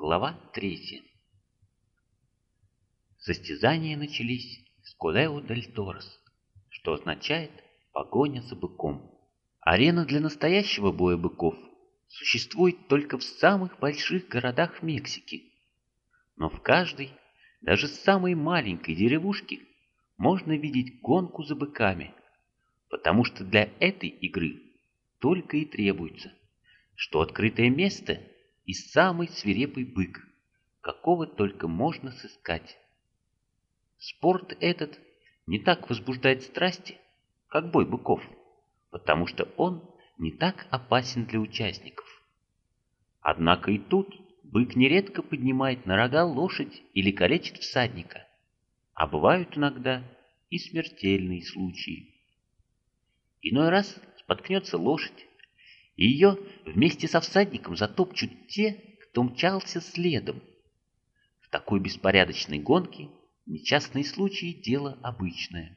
Глава 3 Состязания начались с Колео дель Торос, что означает «погоня за быком». Арена для настоящего боя быков существует только в самых больших городах Мексики. Но в каждой, даже самой маленькой деревушке, можно видеть гонку за быками, потому что для этой игры только и требуется, что открытое место и самый свирепый бык, какого только можно сыскать. Спорт этот не так возбуждает страсти, как бой быков, потому что он не так опасен для участников. Однако и тут бык нередко поднимает на рога лошадь или калечит всадника, а бывают иногда и смертельные случаи. Иной раз споткнется лошадь, ее вместе со всадником затопчут те, кто мчался следом. В такой беспорядочной гонке несчастные случаи – дело обычное.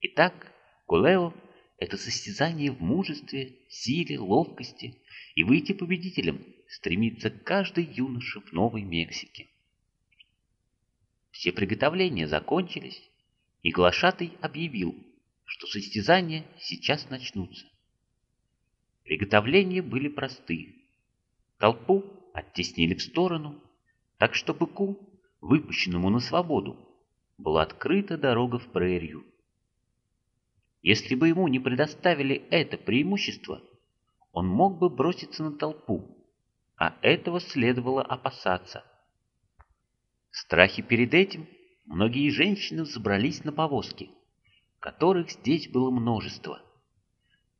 Итак, Кулео – это состязание в мужестве, силе, ловкости, и выйти победителем стремится каждый юноша в Новой Мексике. Все приготовления закончились, и глашатый объявил, что состязания сейчас начнутся. Приготовления были просты. Толпу оттеснили в сторону, так что быку, выпущенному на свободу, была открыта дорога в прерию. Если бы ему не предоставили это преимущество, он мог бы броситься на толпу, а этого следовало опасаться. В страхе перед этим многие женщины забрались на повозки, которых здесь было множество,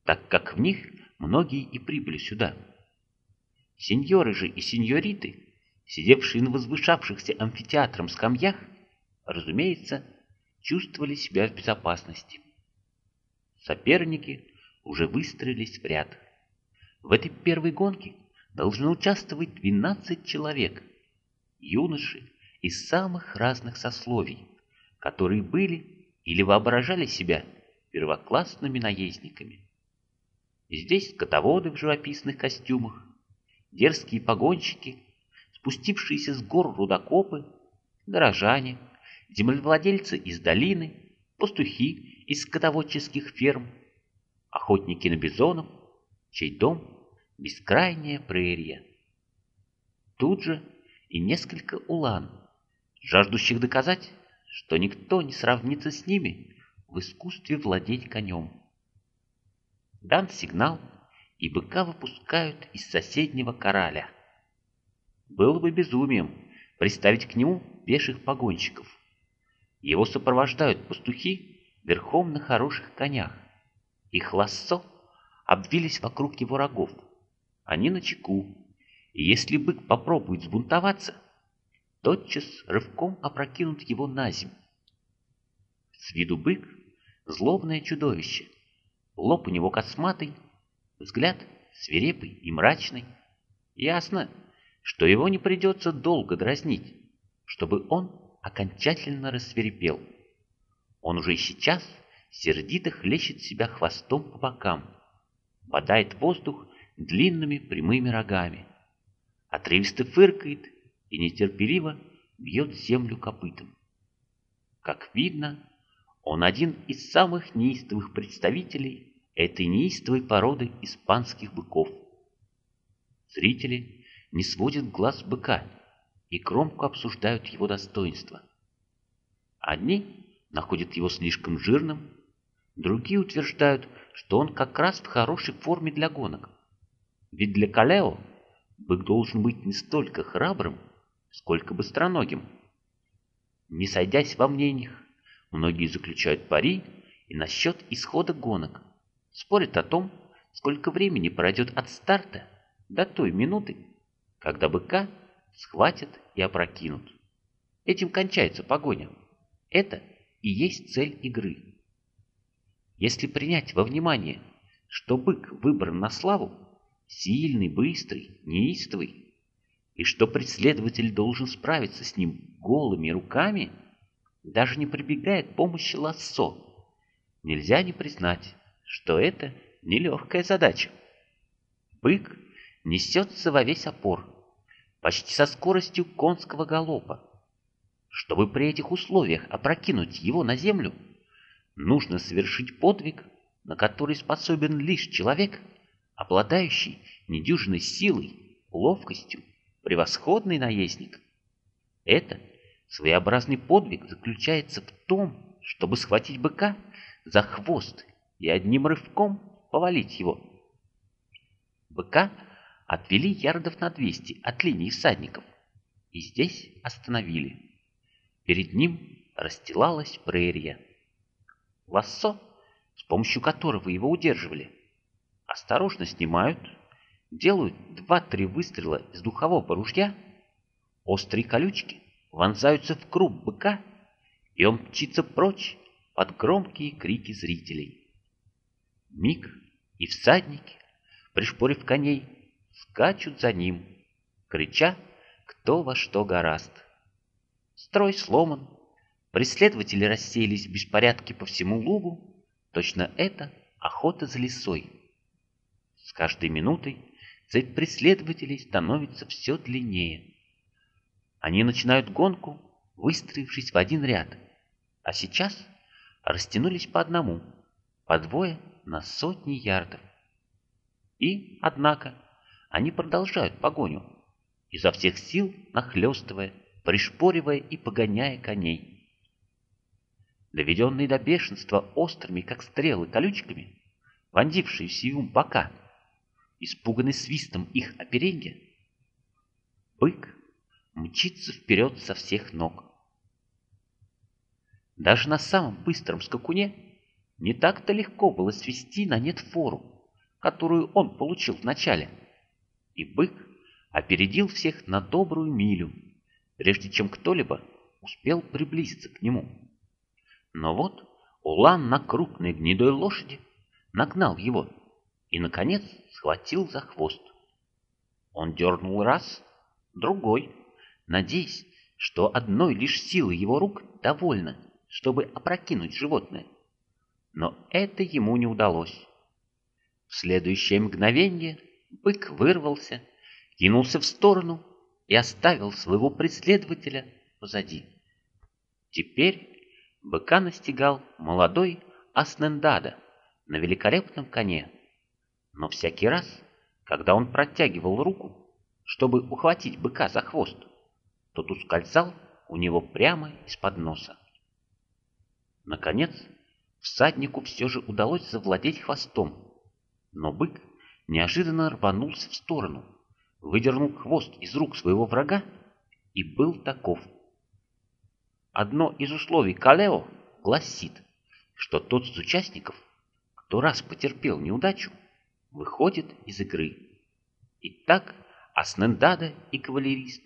так как в них многие и прибыли сюда. Сеньоры же и сеньориты, сидевшие на возвышавшихся амфитеатром скамьях, разумеется, чувствовали себя в безопасности. Соперники уже выстроились в ряд. В этой первой гонке должны участвовать 12 человек, юноши из самых разных сословий, которые были или воображали себя первоклассными наездниками. Здесь скотоводы в живописных костюмах, дерзкие погонщики, спустившиеся с гор рудокопы, горожане, землевладельцы из долины, пастухи из скотоводческих ферм, охотники на бизонов, чей дом – бескрайняя прерия. Тут же и несколько улан, жаждущих доказать, что никто не сравнится с ними в искусстве владеть конем. Дан сигнал, и быка выпускают из соседнего кораля. Было бы безумием приставить к нему пеших погонщиков. Его сопровождают пастухи верхом на хороших конях. Их лассо обвились вокруг его рогов. Они на чеку, и если бык попробует сбунтоваться, тотчас рывком опрокинут его на землю. С виду бык — злобное чудовище, Лоб у него косматый, взгляд свирепый и мрачный. Ясно, что его не придется долго дразнить, чтобы он окончательно рассверепел. Он уже и сейчас сердито хлещет себя хвостом по бокам, бодает воздух длинными прямыми рогами, отрывисто фыркает и нетерпеливо бьет землю копытом. Как видно, он один из самых неистовых представителей этой неистовой породы испанских быков. Зрители не сводят глаз быка и громко обсуждают его достоинства. Одни находят его слишком жирным, другие утверждают, что он как раз в хорошей форме для гонок. Ведь для Калео бык должен быть не столько храбрым, сколько быстроногим. Не сойдясь во мнениях, Многие заключают пари и насчет исхода гонок. Спорят о том, сколько времени пройдет от старта до той минуты, когда быка схватят и опрокинут. Этим кончается погоня. Это и есть цель игры. Если принять во внимание, что бык выбран на славу, сильный, быстрый, неистовый, и что преследователь должен справиться с ним голыми руками – даже не прибегая к помощи лассо. Нельзя не признать, что это нелегкая задача. Бык несется во весь опор, почти со скоростью конского галопа. Чтобы при этих условиях опрокинуть его на землю, нужно совершить подвиг, на который способен лишь человек, обладающий недюжной силой, ловкостью, превосходный наездник. Это своеобразный подвиг заключается в том, чтобы схватить быка за хвост и одним рывком повалить его. Быка отвели ярдов на 200 от линии всадников и здесь остановили. Перед ним расстилалась прерия. Лассо, с помощью которого его удерживали, осторожно снимают, делают два-три выстрела из духового ружья, острые колючки вонзаются в круп быка, и он мчится прочь под громкие крики зрителей. Миг и всадники, пришпорив коней, скачут за ним, крича, кто во что гораст. Строй сломан, преследователи рассеялись в беспорядке по всему лугу, точно это охота за лесой. С каждой минутой цепь преследователей становится все длиннее. Они начинают гонку, выстроившись в один ряд, а сейчас растянулись по одному, по двое на сотни ярдов. И, однако, они продолжают погоню, изо всех сил нахлестывая, пришпоривая и погоняя коней. Доведенные до бешенства острыми, как стрелы, колючками, вонзившиеся им бока, испуганный свистом их оперенья, бык мчится вперед со всех ног. Даже на самом быстром скакуне не так-то легко было свести на нет фору, которую он получил вначале. И бык опередил всех на добрую милю, прежде чем кто-либо успел приблизиться к нему. Но вот Улан на крупной гнедой лошади нагнал его и, наконец, схватил за хвост. Он дернул раз, другой, надеясь, что одной лишь силы его рук довольно, чтобы опрокинуть животное. Но это ему не удалось. В следующее мгновение бык вырвался, кинулся в сторону и оставил своего преследователя позади. Теперь быка настигал молодой Аснендада на великолепном коне. Но всякий раз, когда он протягивал руку, чтобы ухватить быка за хвост, тот ускользал у него прямо из-под носа. Наконец, всаднику все же удалось завладеть хвостом, но бык неожиданно рванулся в сторону, выдернул хвост из рук своего врага и был таков. Одно из условий Калео гласит, что тот из участников, кто раз потерпел неудачу, выходит из игры. И так Аснендада и кавалерист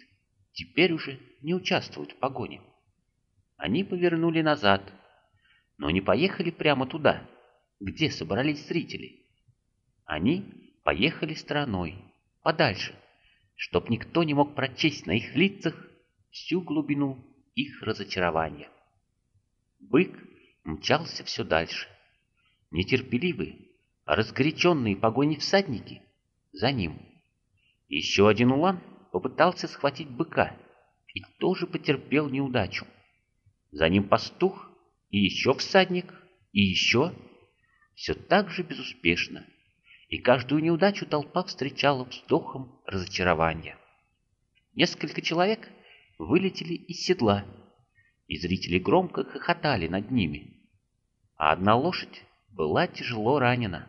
теперь уже не участвуют в погоне. Они повернули назад, но не поехали прямо туда, где собрались зрители. Они поехали стороной, подальше, чтоб никто не мог прочесть на их лицах всю глубину их разочарования. Бык мчался все дальше. Нетерпеливые, разгоряченные погони всадники за ним. Еще один улан попытался схватить быка и тоже потерпел неудачу. За ним пастух и еще всадник, и еще. Все так же безуспешно и каждую неудачу толпа встречала вздохом разочарования. Несколько человек вылетели из седла, и зрители громко хохотали над ними. А одна лошадь была тяжело ранена.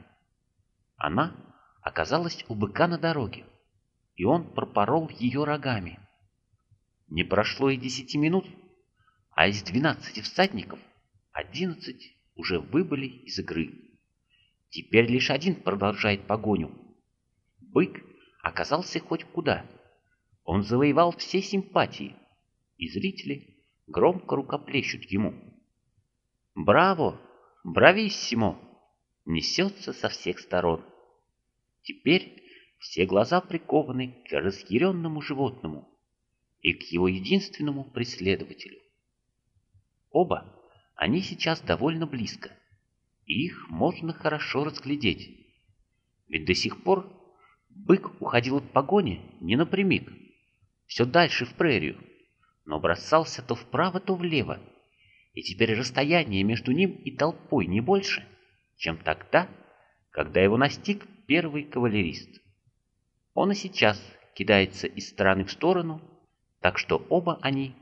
Она оказалась у быка на дороге, и он пропорол ее рогами. Не прошло и десяти минут, а из двенадцати всадников одиннадцать уже выбыли из игры. Теперь лишь один продолжает погоню. Бык оказался хоть куда. Он завоевал все симпатии, и зрители громко рукоплещут ему. «Браво! Брависсимо!» несется со всех сторон. Теперь все глаза прикованы к разъяренному животному и к его единственному преследователю. Оба они сейчас довольно близко их можно хорошо разглядеть. Ведь до сих пор бык уходил от погони не напрямик. все дальше в прерию, но бросался то вправо, то влево, и теперь расстояние между ним и толпой не больше, чем тогда, когда его настиг первый кавалерист. Он и сейчас кидается из стороны в сторону, так что оба они,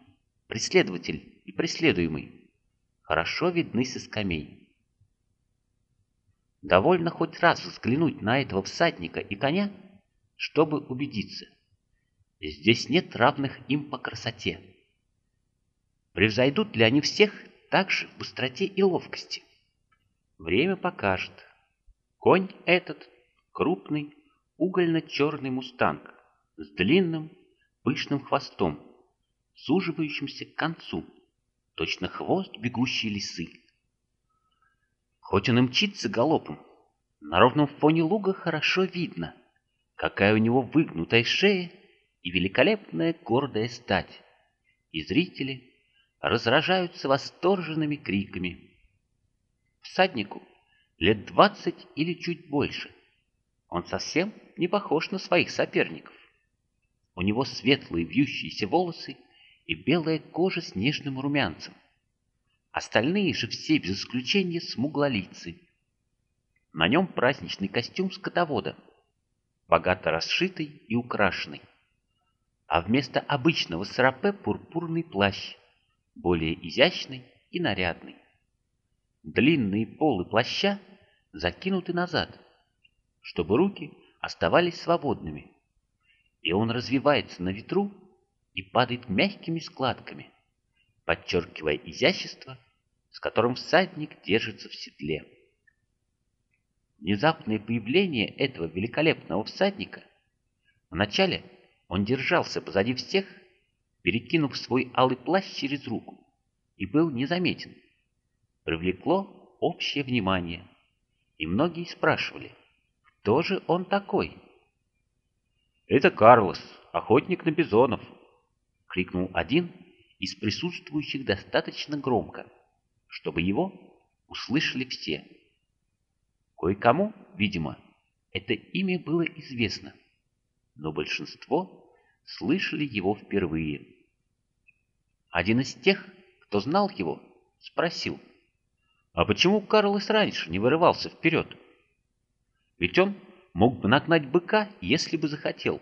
преследователь и преследуемый, хорошо видны со скамей. Довольно хоть раз взглянуть на этого всадника и коня, чтобы убедиться. Здесь нет равных им по красоте. Превзойдут ли они всех также в быстроте и ловкости? Время покажет. Конь этот — крупный, угольно-черный мустанг с длинным, пышным хвостом, суживающимся к концу, точно хвост бегущей лисы. Хоть он и мчится галопом, на ровном фоне луга хорошо видно, какая у него выгнутая шея и великолепная гордая стать, и зрители разражаются восторженными криками. Всаднику лет двадцать или чуть больше. Он совсем не похож на своих соперников. У него светлые вьющиеся волосы и белая кожа с нежным румянцем. Остальные же все без исключения смуглолицы. На нем праздничный костюм скотовода, богато расшитый и украшенный. А вместо обычного сарапе пурпурный плащ, более изящный и нарядный. Длинные полы плаща закинуты назад, чтобы руки оставались свободными, и он развивается на ветру и падает мягкими складками, подчеркивая изящество, с которым всадник держится в седле. Внезапное появление этого великолепного всадника вначале он держался позади всех, перекинув свой алый плащ через руку, и был незаметен. Привлекло общее внимание, и многие спрашивали, кто же он такой? «Это Карлос, охотник на бизонов!» — крикнул один из присутствующих достаточно громко, чтобы его услышали все. Кое-кому, видимо, это имя было известно, но большинство слышали его впервые. Один из тех, кто знал его, спросил, а почему Карлос раньше не вырывался вперед? Ведь он мог бы нагнать быка, если бы захотел.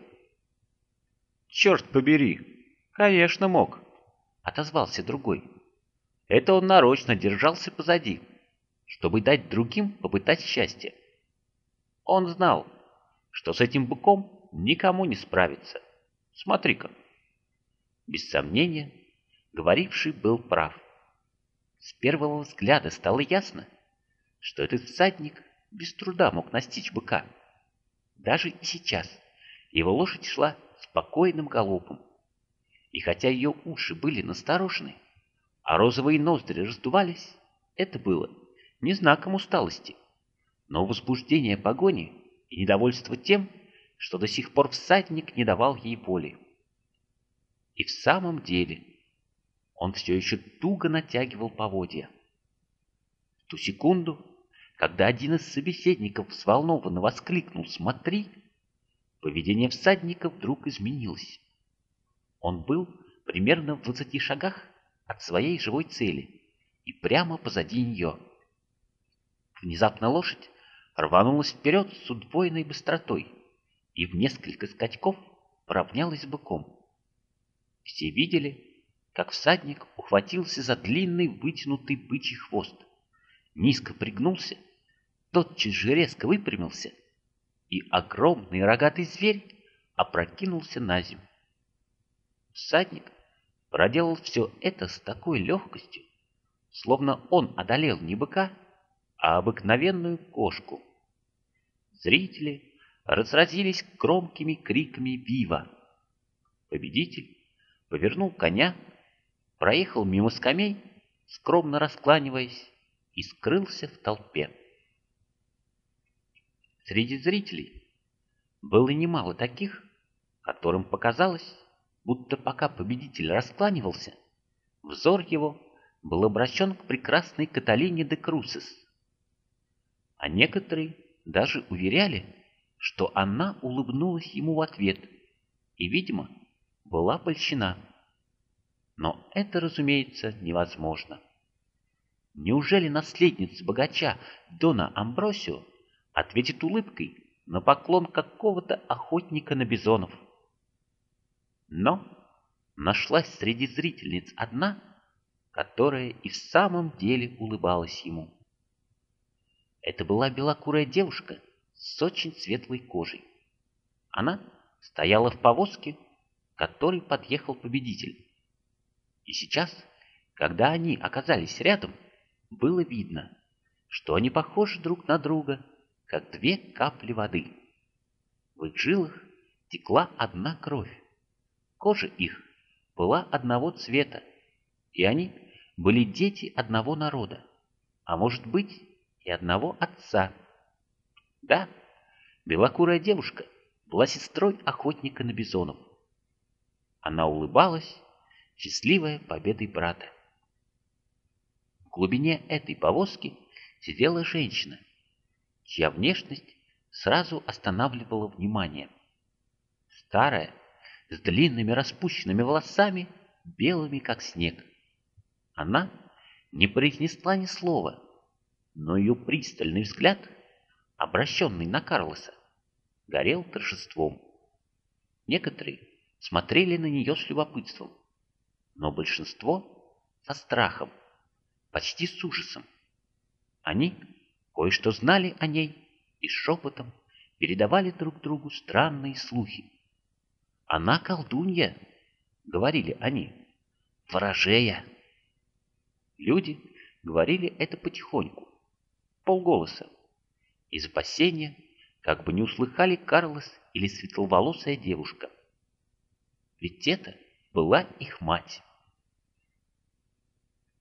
«Черт побери! Конечно, мог!» — отозвался другой. Это он нарочно держался позади, чтобы дать другим попытать счастье. Он знал, что с этим быком никому не справиться. Смотри-ка. Без сомнения, говоривший был прав. С первого взгляда стало ясно, что этот всадник без труда мог настичь быка. Даже и сейчас его лошадь шла спокойным галопом. И хотя ее уши были насторожены, а розовые ноздри раздувались, это было не знаком усталости, но возбуждение погони и недовольство тем, что до сих пор всадник не давал ей воли. И в самом деле он все еще туго натягивал поводья. В ту секунду, когда один из собеседников взволнованно воскликнул «Смотри!», поведение всадника вдруг изменилось. Он был примерно в двадцати шагах от своей живой цели и прямо позади нее. Внезапно лошадь рванулась вперед с удвоенной быстротой и в несколько скачков поравнялась с быком. Все видели, как всадник ухватился за длинный вытянутый бычий хвост, низко пригнулся тотчас же резко выпрямился, и огромный рогатый зверь опрокинулся на землю. Всадник проделал все это с такой легкостью, словно он одолел не быка, а обыкновенную кошку. Зрители разразились громкими криками «Вива!». Победитель повернул коня, проехал мимо скамей, скромно раскланиваясь, и скрылся в толпе. Среди зрителей было немало таких, которым показалось, будто пока победитель раскланивался, взор его был обращен к прекрасной Каталине де Крусес. А некоторые даже уверяли, что она улыбнулась ему в ответ и, видимо, была польщена. Но это, разумеется, невозможно. Неужели наследница богача Дона Амбросио ответит улыбкой на поклон какого-то охотника на бизонов? Но нашлась среди зрительниц одна, которая и в самом деле улыбалась ему. Это была белокурая девушка с очень светлой кожей. Она стояла в повозке, которой подъехал победитель. И сейчас, когда они оказались рядом, было видно, что они похожи друг на друга, как две капли воды. В их жилах текла одна кровь. Кожа их была одного цвета, и они были дети одного народа, а может быть и одного отца. Да, белокурая девушка была сестрой охотника на бизонов. Она улыбалась, счастливая победой брата. В глубине этой повозки сидела женщина, чья внешность сразу останавливала внимание. Старая, с длинными распущенными волосами, белыми как снег. Она не произнесла ни слова, но ее пристальный взгляд, обращенный на Карлоса, горел торжеством. Некоторые смотрели на нее с любопытством, но большинство со страхом, почти с ужасом. Они кое-что знали о ней и шепотом передавали друг другу странные слухи. «Она колдунья», — говорили они, — «ворожея». Люди говорили это потихоньку, полголоса, из опасения, как бы не услыхали Карлос или светловолосая девушка. Ведь это была их мать.